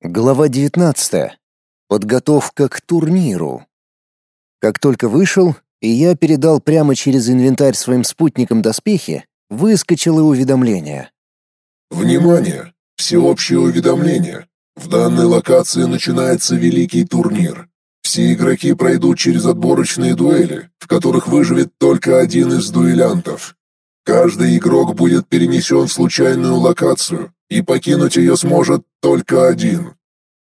Глава 19. Подготовка к турниру. Как только вышел, и я передал прямо через инвентарь своим спутникам доспехи, выскочило уведомление. Внимание! Всеобщее уведомление. В данной локации начинается великий турнир. Все игроки пройдут через отборочные дуэли, в которых выживет только один из дуэлянтов. Каждый игрок будет перенесен в случайную локацию, и покинуть ее сможет только один.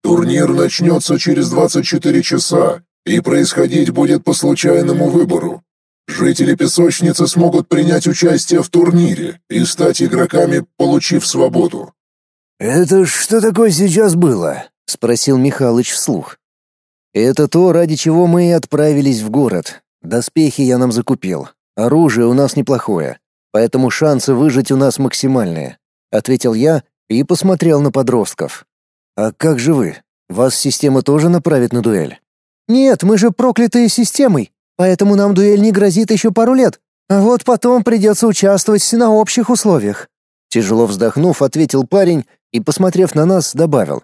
Турнир начнется через 24 часа и происходить будет по случайному выбору. Жители песочницы смогут принять участие в турнире и стать игроками, получив свободу. «Это что такое сейчас было?» — спросил Михалыч вслух. «Это то, ради чего мы и отправились в город. Доспехи я нам закупил. Оружие у нас неплохое, поэтому шансы выжить у нас максимальные ответил я и посмотрел на подростков. А как же вы? Вас система тоже направит на дуэль? Нет, мы же проклятые системой, поэтому нам дуэль не грозит еще пару лет. А вот потом придется участвовать на общих условиях. Тяжело вздохнув, ответил парень и, посмотрев на нас, добавил: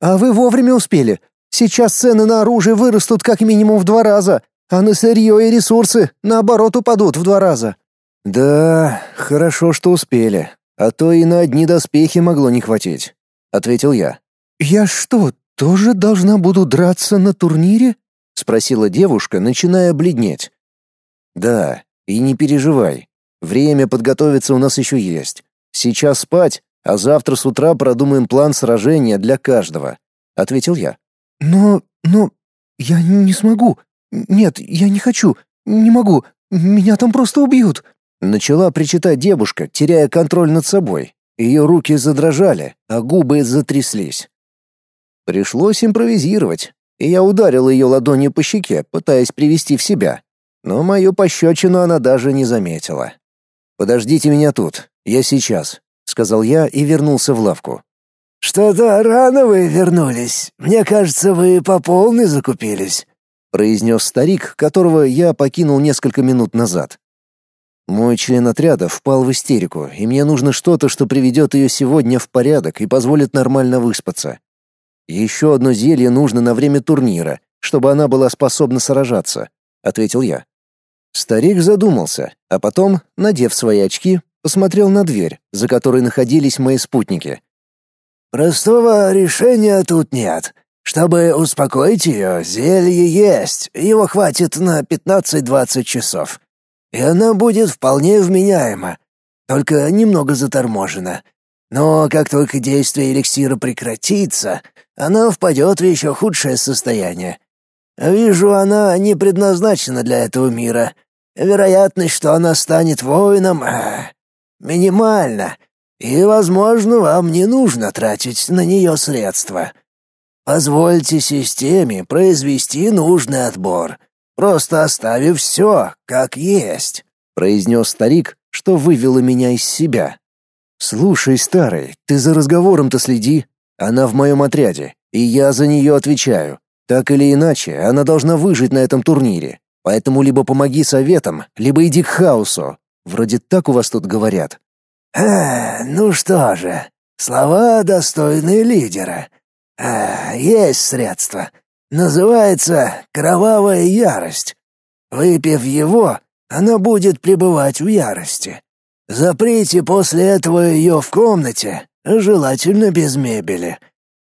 "А вы вовремя успели. Сейчас цены на оружие вырастут как минимум в два раза, а на сырье и ресурсы наоборот упадут в два раза". Да, хорошо, что успели а то и на одни доспехи могло не хватить», — ответил я. «Я что, тоже должна буду драться на турнире?» — спросила девушка, начиная бледнеть. «Да, и не переживай. Время подготовиться у нас еще есть. Сейчас спать, а завтра с утра продумаем план сражения для каждого», — ответил я. «Но... но... я не смогу. Нет, я не хочу. Не могу. Меня там просто убьют», Начала причитать девушка, теряя контроль над собой. Ее руки задрожали, а губы затряслись. Пришлось импровизировать, и я ударил ее ладонью по щеке, пытаясь привести в себя. Но мою пощечину она даже не заметила. «Подождите меня тут, я сейчас», — сказал я и вернулся в лавку. «Что-то рано вы вернулись. Мне кажется, вы по полной закупились», — произнес старик, которого я покинул несколько минут назад. Мой член отряда впал в истерику, и мне нужно что-то, что приведет ее сегодня в порядок и позволит нормально выспаться. Еще одно зелье нужно на время турнира, чтобы она была способна сражаться, ответил я. Старик задумался, а потом, надев свои очки, посмотрел на дверь, за которой находились мои спутники. Простого решения тут нет. Чтобы успокоить ее, зелье есть. Его хватит на 15-20 часов и она будет вполне вменяема, только немного заторможена. Но как только действие эликсира прекратится, она впадет в еще худшее состояние. Вижу, она не предназначена для этого мира. Вероятность, что она станет воином, а, минимальна, и, возможно, вам не нужно тратить на нее средства. Позвольте системе произвести нужный отбор — просто оставив все, как есть», — произнес старик, что вывело меня из себя. «Слушай, старый, ты за разговором-то следи. Она в моем отряде, и я за нее отвечаю. Так или иначе, она должна выжить на этом турнире. Поэтому либо помоги советам, либо иди к хаосу. Вроде так у вас тут говорят». «А, ну что же, слова достойные лидера. А, есть средства. Называется «Кровавая ярость». Выпив его, она будет пребывать в ярости. Заприте после этого ее в комнате, желательно без мебели.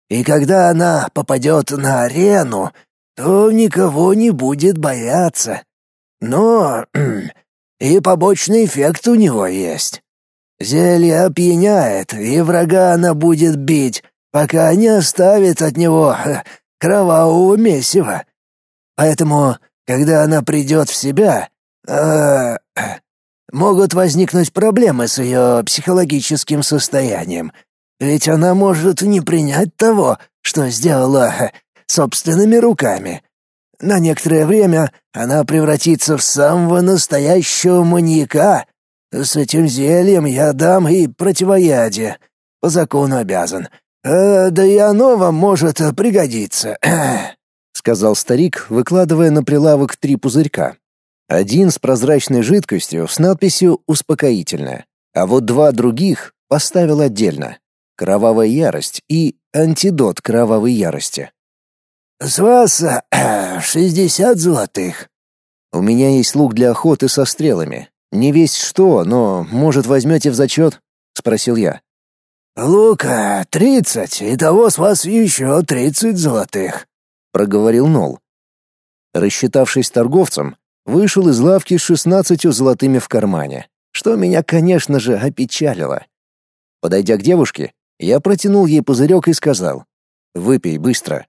И когда она попадет на арену, то никого не будет бояться. Но и побочный эффект у него есть. Зелье опьяняет, и врага она будет бить, пока не оставит от него кровавого месива. Поэтому, когда она придет в себя, э, могут возникнуть проблемы с ее психологическим состоянием. Ведь она может не принять того, что сделала собственными руками. На некоторое время она превратится в самого настоящего маньяка. С этим зельем я дам и противоядие. По закону обязан. «Э, да и оно вам может пригодиться», — сказал старик, выкладывая на прилавок три пузырька. Один с прозрачной жидкостью с надписью «Успокоительное», а вот два других поставил отдельно. «Кровавая ярость» и антидот кровавой ярости. «С вас шестьдесят золотых». «У меня есть лук для охоты со стрелами. Не весь что, но, может, возьмете в зачет?» — спросил я. «Лука тридцать, и того с вас еще тридцать золотых», — проговорил Нол. Рассчитавшись торговцем, вышел из лавки с шестнадцатью золотыми в кармане, что меня, конечно же, опечалило. Подойдя к девушке, я протянул ей пузырек и сказал «Выпей быстро».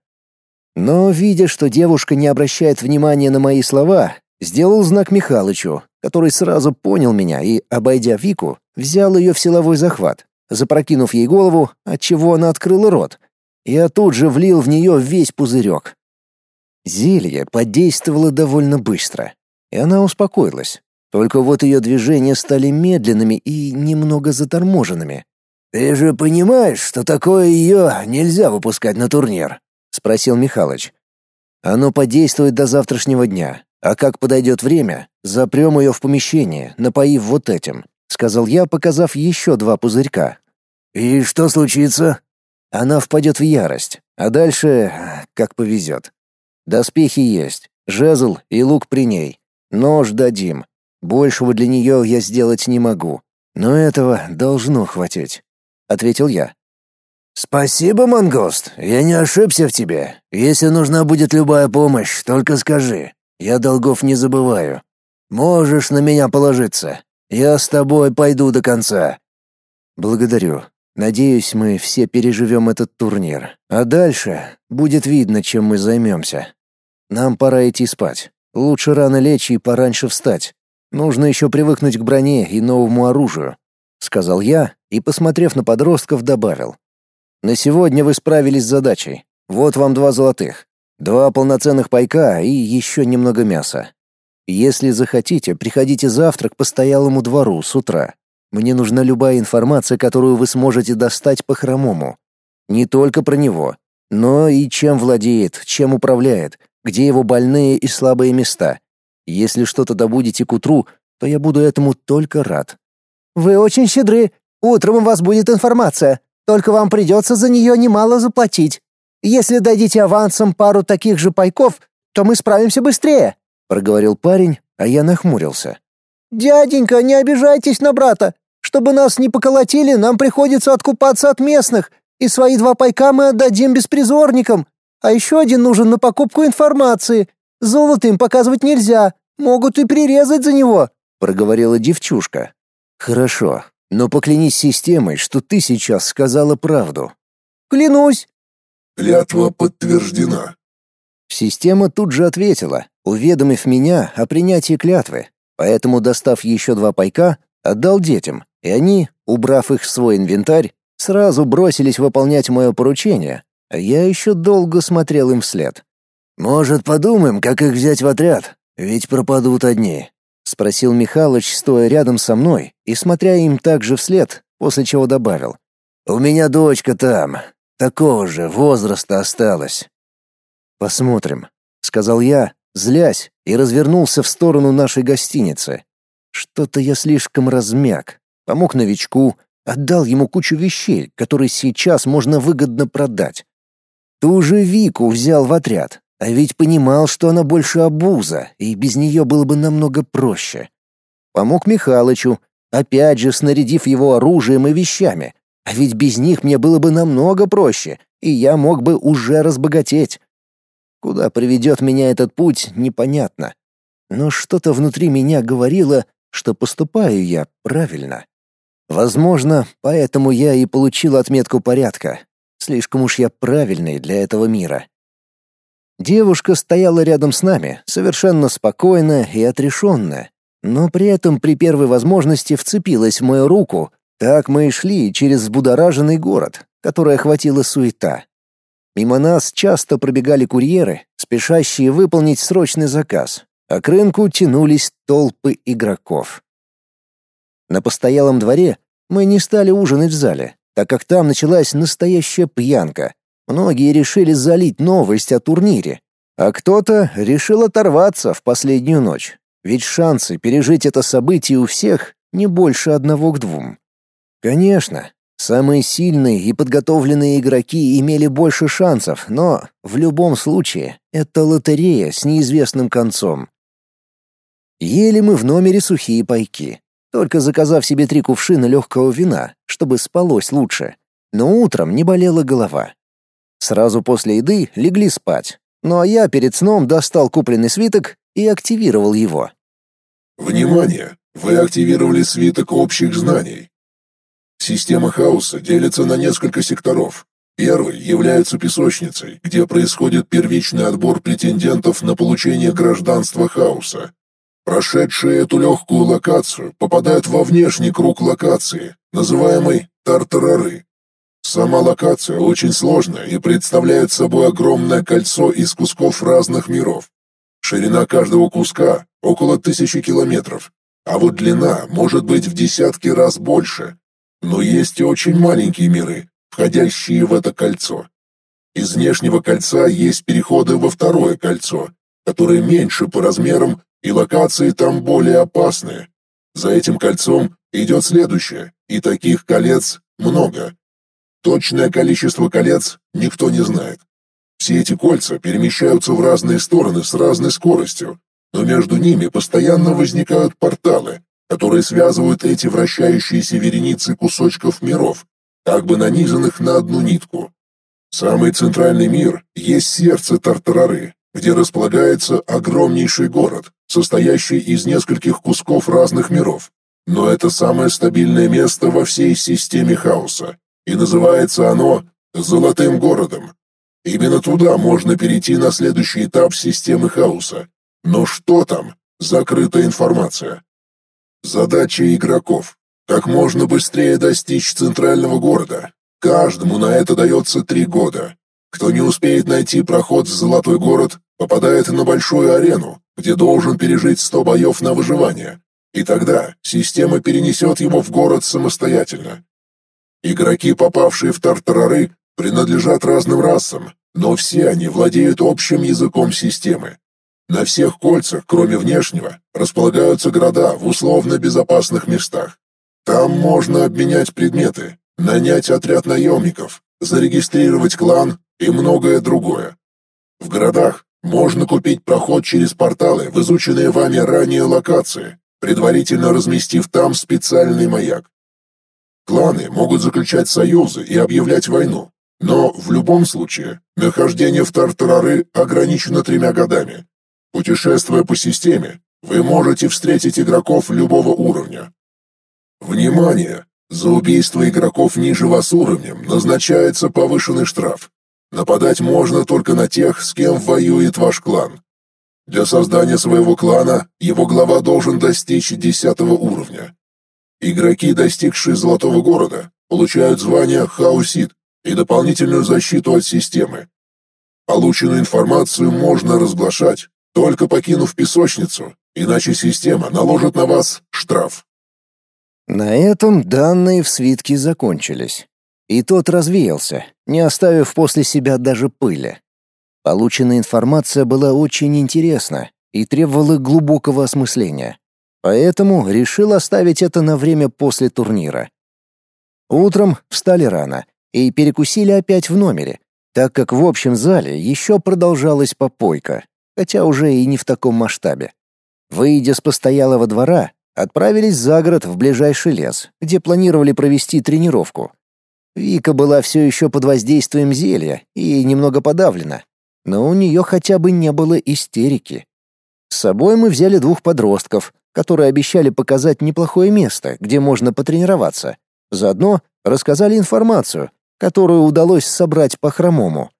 Но, видя, что девушка не обращает внимания на мои слова, сделал знак Михалычу, который сразу понял меня и, обойдя Вику, взял ее в силовой захват, запрокинув ей голову, отчего она открыла рот. Я тут же влил в нее весь пузырек. Зелье подействовало довольно быстро, и она успокоилась. Только вот ее движения стали медленными и немного заторможенными. «Ты же понимаешь, что такое ее нельзя выпускать на турнир?» — спросил Михалыч. «Оно подействует до завтрашнего дня, а как подойдет время, запрем ее в помещение, напоив вот этим», — сказал я, показав еще два пузырька. «И что случится?» «Она впадет в ярость, а дальше как повезет. Доспехи есть, жезл и лук при ней. Нож дадим. Большего для нее я сделать не могу. Но этого должно хватить», — ответил я. «Спасибо, Мангост, я не ошибся в тебе. Если нужна будет любая помощь, только скажи. Я долгов не забываю. Можешь на меня положиться. Я с тобой пойду до конца». «Благодарю. Надеюсь, мы все переживем этот турнир. А дальше будет видно, чем мы займемся. Нам пора идти спать. Лучше рано лечь и пораньше встать. Нужно еще привыкнуть к броне и новому оружию», — сказал я и, посмотрев на подростков, добавил. «На сегодня вы справились с задачей. Вот вам два золотых. Два полноценных пайка и еще немного мяса. Если захотите, приходите завтра к постоялому двору с утра. Мне нужна любая информация, которую вы сможете достать по хромому. Не только про него, но и чем владеет, чем управляет, где его больные и слабые места. Если что-то добудете к утру, то я буду этому только рад. Вы очень щедры. Утром у вас будет информация, только вам придется за нее немало заплатить. Если дадите авансом пару таких же пайков, то мы справимся быстрее», — проговорил парень, а я нахмурился. «Дяденька, не обижайтесь на брата. Чтобы нас не поколотили, нам приходится откупаться от местных, и свои два пайка мы отдадим беспризорникам. А еще один нужен на покупку информации. Золото им показывать нельзя, могут и прирезать за него», — проговорила девчушка. «Хорошо, но поклянись системой, что ты сейчас сказала правду». «Клянусь», Клятва подтверждена. Система тут же ответила, уведомив меня о принятии клятвы, поэтому, достав еще два пайка, отдал детям, и они, убрав их в свой инвентарь, сразу бросились выполнять мое поручение, а я еще долго смотрел им вслед. «Может, подумаем, как их взять в отряд? Ведь пропадут одни», — спросил Михалыч, стоя рядом со мной и смотря им также вслед, после чего добавил. «У меня дочка там, такого же возраста осталось. Посмотрим, сказал я, злясь, и развернулся в сторону нашей гостиницы. Что-то я слишком размяк. Помог новичку, отдал ему кучу вещей, которые сейчас можно выгодно продать. Ту же Вику взял в отряд, а ведь понимал, что она больше обуза, и без нее было бы намного проще. Помог Михалычу, опять же снарядив его оружием и вещами, а ведь без них мне было бы намного проще, и я мог бы уже разбогатеть. Куда приведет меня этот путь, непонятно. Но что-то внутри меня говорило, что поступаю я правильно. Возможно, поэтому я и получил отметку порядка. Слишком уж я правильный для этого мира. Девушка стояла рядом с нами, совершенно спокойная и отрешенная, но при этом при первой возможности вцепилась в мою руку так мы и шли через взбудораженный город, который охватила суета. Мимо нас часто пробегали курьеры, спешащие выполнить срочный заказ, а к рынку тянулись толпы игроков. На постоялом дворе мы не стали ужинать в зале, так как там началась настоящая пьянка. Многие решили залить новость о турнире, а кто-то решил оторваться в последнюю ночь, ведь шансы пережить это событие у всех не больше одного к двум. Конечно, Самые сильные и подготовленные игроки имели больше шансов, но в любом случае это лотерея с неизвестным концом. Ели мы в номере сухие пайки, только заказав себе три кувшина легкого вина, чтобы спалось лучше. Но утром не болела голова. Сразу после еды легли спать. Ну а я перед сном достал купленный свиток и активировал его. Внимание! Вы активировали свиток общих знаний. Система хаоса делится на несколько секторов. Первый является песочницей, где происходит первичный отбор претендентов на получение гражданства хаоса. Прошедшие эту легкую локацию попадают во внешний круг локации, называемый Тартарары. Сама локация очень сложная и представляет собой огромное кольцо из кусков разных миров. Ширина каждого куска около тысячи километров, а вот длина может быть в десятки раз больше. Но есть и очень маленькие миры, входящие в это кольцо. Из внешнего кольца есть переходы во второе кольцо, которые меньше по размерам и локации там более опасные. За этим кольцом идет следующее, и таких колец много. Точное количество колец никто не знает. Все эти кольца перемещаются в разные стороны с разной скоростью, но между ними постоянно возникают порталы, которые связывают эти вращающиеся вереницы кусочков миров, как бы нанизанных на одну нитку. Самый центральный мир есть сердце Тартарары, где располагается огромнейший город, состоящий из нескольких кусков разных миров. Но это самое стабильное место во всей системе хаоса, и называется оно «Золотым городом». Именно туда можно перейти на следующий этап системы хаоса. Но что там? Закрытая информация. Задача игроков – как можно быстрее достичь центрального города. Каждому на это дается три года. Кто не успеет найти проход в Золотой город, попадает на большую арену, где должен пережить сто боев на выживание. И тогда система перенесет его в город самостоятельно. Игроки, попавшие в Тартарары, принадлежат разным расам, но все они владеют общим языком системы. На всех кольцах, кроме внешнего, располагаются города в условно безопасных местах. Там можно обменять предметы, нанять отряд наемников, зарегистрировать клан и многое другое. В городах можно купить проход через порталы в изученные вами ранее локации, предварительно разместив там специальный маяк. Кланы могут заключать союзы и объявлять войну, но в любом случае нахождение в Тартарары ограничено тремя годами, Путешествуя по системе, вы можете встретить игроков любого уровня. Внимание! За убийство игроков ниже вас уровнем назначается повышенный штраф. Нападать можно только на тех, с кем воюет ваш клан. Для создания своего клана его глава должен достичь 10 уровня. Игроки, достигшие Золотого города, получают звание Хаусит и дополнительную защиту от системы. Полученную информацию можно разглашать, только покинув песочницу, иначе система наложит на вас штраф. На этом данные в свитке закончились. И тот развеялся, не оставив после себя даже пыли. Полученная информация была очень интересна и требовала глубокого осмысления. Поэтому решил оставить это на время после турнира. Утром встали рано и перекусили опять в номере, так как в общем зале еще продолжалась попойка хотя уже и не в таком масштабе. Выйдя с постоялого двора, отправились за город в ближайший лес, где планировали провести тренировку. Вика была все еще под воздействием зелья и немного подавлена, но у нее хотя бы не было истерики. С собой мы взяли двух подростков, которые обещали показать неплохое место, где можно потренироваться. Заодно рассказали информацию, которую удалось собрать по хромому.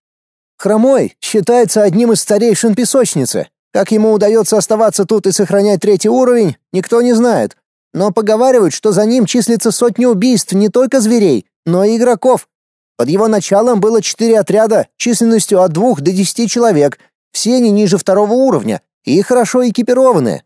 Хромой считается одним из старейшин песочницы. Как ему удается оставаться тут и сохранять третий уровень, никто не знает. Но поговаривают, что за ним числится сотни убийств не только зверей, но и игроков. Под его началом было четыре отряда численностью от двух до десяти человек, все не ниже второго уровня и хорошо экипированные.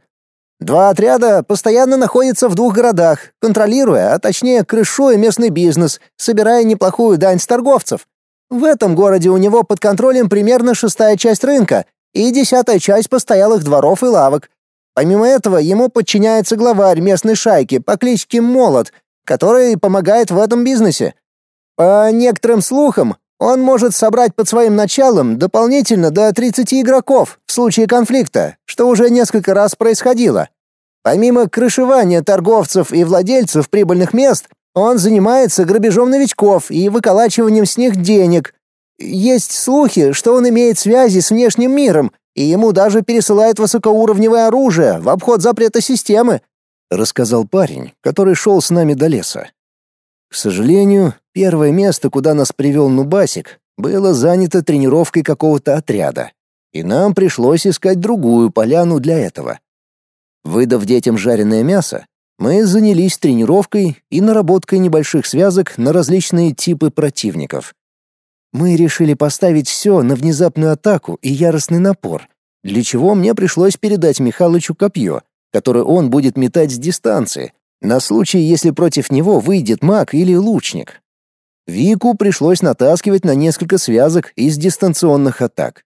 Два отряда постоянно находятся в двух городах, контролируя, а точнее крышуя местный бизнес, собирая неплохую дань с торговцев. В этом городе у него под контролем примерно шестая часть рынка и десятая часть постоялых дворов и лавок. Помимо этого, ему подчиняется главарь местной шайки по кличке Молот, который помогает в этом бизнесе. По некоторым слухам, он может собрать под своим началом дополнительно до 30 игроков в случае конфликта, что уже несколько раз происходило. Помимо крышевания торговцев и владельцев прибыльных мест, он занимается грабежом новичков и выколачиванием с них денег. Есть слухи, что он имеет связи с внешним миром, и ему даже пересылают высокоуровневое оружие в обход запрета системы, рассказал парень, который шел с нами до леса. К сожалению, первое место, куда нас привел Нубасик, было занято тренировкой какого-то отряда, и нам пришлось искать другую поляну для этого. Выдав детям жареное мясо, мы занялись тренировкой и наработкой небольших связок на различные типы противников. Мы решили поставить все на внезапную атаку и яростный напор, для чего мне пришлось передать Михалычу копье, которое он будет метать с дистанции, на случай, если против него выйдет маг или лучник. Вику пришлось натаскивать на несколько связок из дистанционных атак.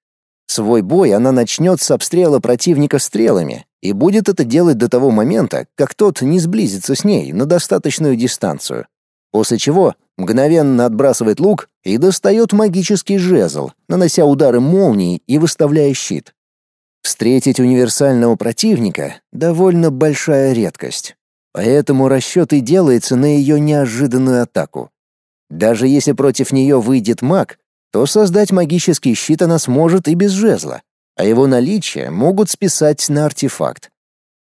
Свой бой она начнет с обстрела противника стрелами, и будет это делать до того момента, как тот не сблизится с ней на достаточную дистанцию. После чего мгновенно отбрасывает лук и достает магический жезл, нанося удары молнии и выставляя щит. Встретить универсального противника — довольно большая редкость. Поэтому расчет и делается на ее неожиданную атаку. Даже если против нее выйдет маг, то создать магический щит она сможет и без жезла а его наличие могут списать на артефакт.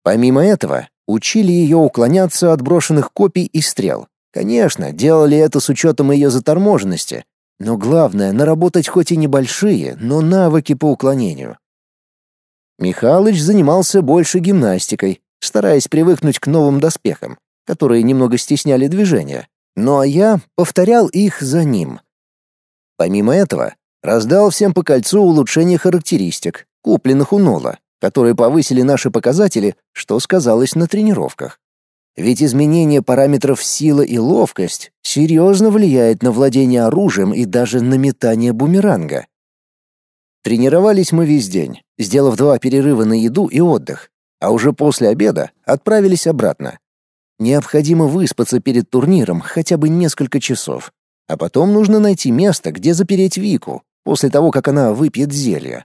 Помимо этого, учили ее уклоняться от брошенных копий и стрел. Конечно, делали это с учетом ее заторможенности, но главное — наработать хоть и небольшие, но навыки по уклонению. Михалыч занимался больше гимнастикой, стараясь привыкнуть к новым доспехам, которые немного стесняли движения, ну а я повторял их за ним. Помимо этого, Раздал всем по кольцу улучшение характеристик, купленных у Нола, которые повысили наши показатели, что сказалось на тренировках. Ведь изменение параметров сила и ловкость серьезно влияет на владение оружием и даже на метание бумеранга. Тренировались мы весь день, сделав два перерыва на еду и отдых, а уже после обеда отправились обратно. Необходимо выспаться перед турниром хотя бы несколько часов, а потом нужно найти место, где запереть Вику, после того, как она выпьет зелье.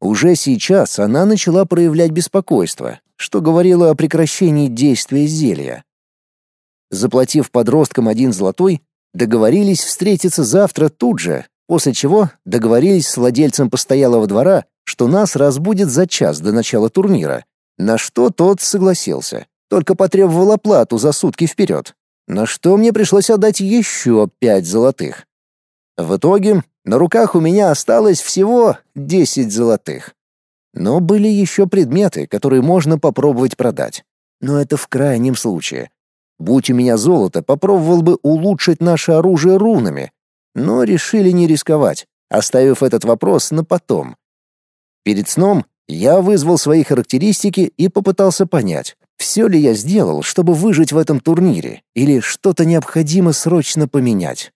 Уже сейчас она начала проявлять беспокойство, что говорило о прекращении действия зелья. Заплатив подросткам один золотой, договорились встретиться завтра тут же, после чего договорились с владельцем постоялого двора, что нас разбудит за час до начала турнира, на что тот согласился, только потребовал оплату за сутки вперед, на что мне пришлось отдать еще пять золотых. В итоге на руках у меня осталось всего 10 золотых. Но были еще предметы, которые можно попробовать продать. Но это в крайнем случае. Будь у меня золото, попробовал бы улучшить наше оружие рунами. Но решили не рисковать, оставив этот вопрос на потом. Перед сном я вызвал свои характеристики и попытался понять, все ли я сделал, чтобы выжить в этом турнире, или что-то необходимо срочно поменять.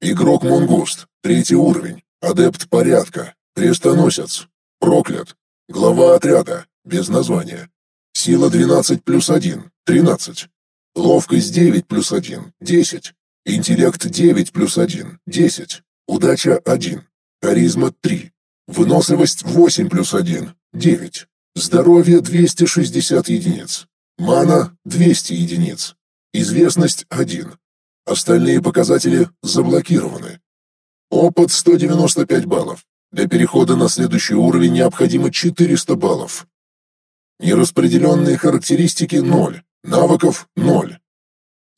Игрок Монгуст. Третий уровень. Адепт порядка. Крестоносец. Проклят. Глава отряда. Без названия. Сила 12 плюс 1. 13. Ловкость 9 плюс 1. 10. Интеллект 9 плюс 1. 10. Удача 1. Харизма 3. Выносливость 8 плюс 1. 9. Здоровье 260 единиц. Мана 200 единиц. Известность 1. Остальные показатели заблокированы. Опыт 195 баллов. Для перехода на следующий уровень необходимо 400 баллов. Нераспределенные характеристики 0. Навыков 0.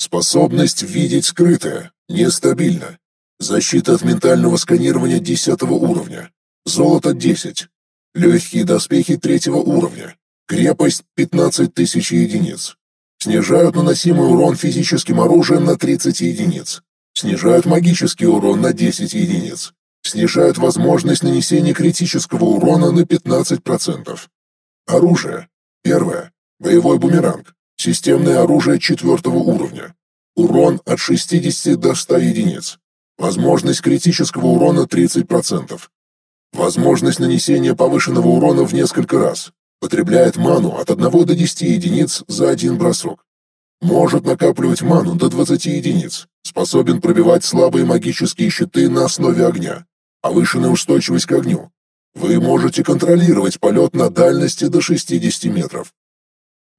Способность видеть скрытое. Нестабильно. Защита от ментального сканирования 10 уровня. Золото 10. Легкие доспехи 3 уровня. Крепость 15 тысяч единиц. Снижают наносимый урон физическим оружием на 30 единиц. Снижают магический урон на 10 единиц. Снижают возможность нанесения критического урона на 15%. Оружие. Первое. Боевой бумеранг. Системное оружие четвертого уровня. Урон от 60 до 100 единиц. Возможность критического урона 30%. Возможность нанесения повышенного урона в несколько раз. Потребляет ману от 1 до 10 единиц за один бросок. Может накапливать ману до 20 единиц. Способен пробивать слабые магические щиты на основе огня. Повышенная устойчивость к огню. Вы можете контролировать полет на дальности до 60 метров.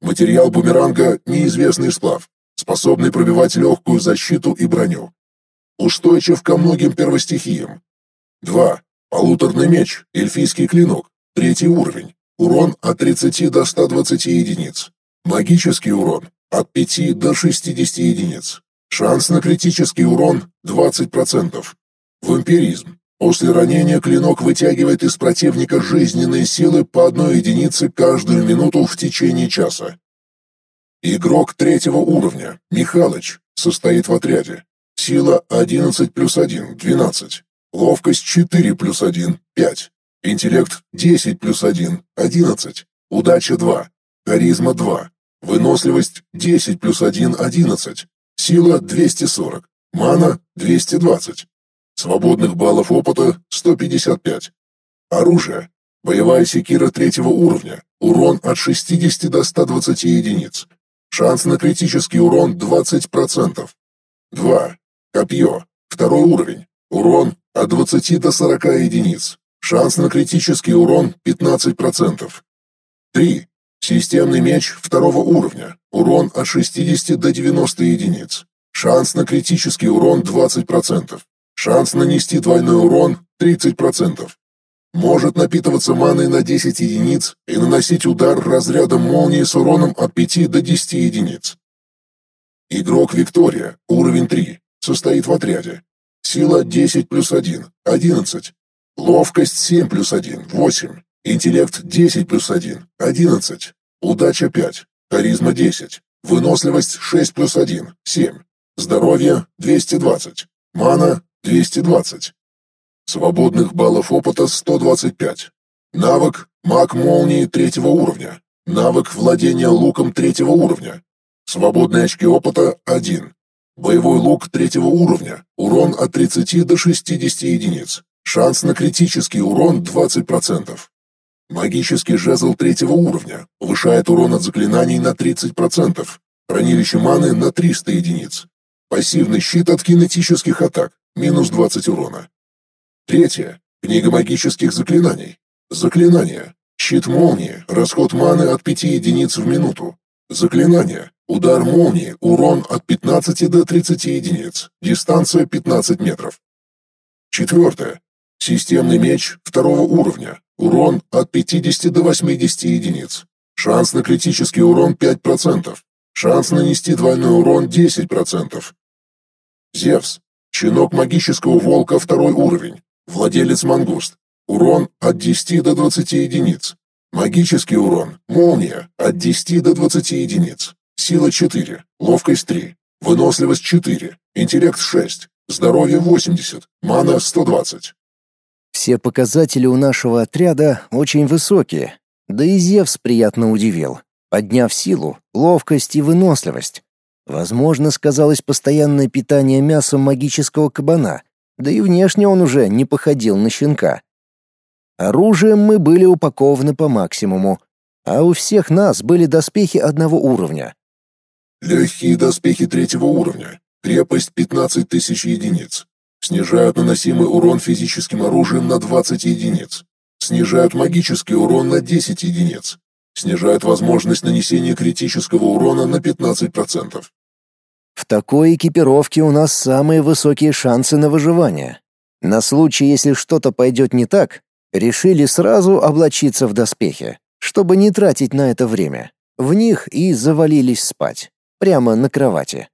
Материал бумеранга – неизвестный сплав, способный пробивать легкую защиту и броню. Устойчив ко многим первостихиям. 2. Полуторный меч, эльфийский клинок, третий уровень. Урон от 30 до 120 единиц. Магический урон от 5 до 60 единиц. Шанс на критический урон 20%. Вампиризм. После ранения клинок вытягивает из противника жизненные силы по одной единице каждую минуту в течение часа. Игрок третьего уровня, Михалыч, состоит в отряде. Сила 11 плюс 1, 12. Ловкость 4 плюс 1, 5. Интеллект 10 плюс 1, 11. Удача 2. Харизма 2. Выносливость 10 плюс 1, 11. Сила 240. Мана 220. Свободных баллов опыта 155. Оружие. Боевая секира третьего уровня. Урон от 60 до 120 единиц. Шанс на критический урон 20%. 2. Копье. Второй уровень. Урон от 20 до 40 единиц. Шанс на критический урон 15%. 3. Системный меч второго уровня. Урон от 60 до 90 единиц. Шанс на критический урон 20%. Шанс нанести двойной урон 30%. Может напитываться маной на 10 единиц и наносить удар разрядом молнии с уроном от 5 до 10 единиц. Игрок Виктория, уровень 3, состоит в отряде. Сила 10 плюс 1, 11. Ловкость 7 плюс 1, 8. Интеллект 10 плюс 1, 11. Удача 5. Харизма 10. Выносливость 6 плюс 1, 7. Здоровье 220. Мана 220. Свободных баллов опыта 125. Навык маг молнии третьего уровня. Навык владения луком третьего уровня. Свободные очки опыта 1. Боевой лук третьего уровня. Урон от 30 до 60 единиц. Шанс на критический урон 20%. Магический жезл третьего уровня повышает урон от заклинаний на 30%, хранилище маны на 300 единиц. Пассивный щит от кинетических атак, минус 20 урона. Третье. Книга магических заклинаний. Заклинание. Щит молнии, расход маны от 5 единиц в минуту. Заклинание. Удар молнии, урон от 15 до 30 единиц, дистанция 15 метров. Четвертое. Системный меч второго уровня, Урон от 50 до 80 единиц. Шанс на критический урон 5%. Шанс нанести двойной урон 10%. Зевс. Щенок магического волка второй уровень. Владелец мангуст. Урон от 10 до 20 единиц. Магический урон. Молния. От 10 до 20 единиц. Сила 4. Ловкость 3. Выносливость 4. Интеллект 6. Здоровье 80. Мана 120. Все показатели у нашего отряда очень высокие. Да и Зевс приятно удивил, подняв силу, ловкость и выносливость. Возможно, сказалось постоянное питание мясом магического кабана, да и внешне он уже не походил на щенка. Оружием мы были упакованы по максимуму, а у всех нас были доспехи одного уровня. Легкие доспехи третьего уровня, крепость 15 тысяч единиц, Снижают наносимый урон физическим оружием на 20 единиц. Снижают магический урон на 10 единиц. Снижают возможность нанесения критического урона на 15%. В такой экипировке у нас самые высокие шансы на выживание. На случай, если что-то пойдет не так, решили сразу облачиться в доспехи, чтобы не тратить на это время. В них и завалились спать, прямо на кровати.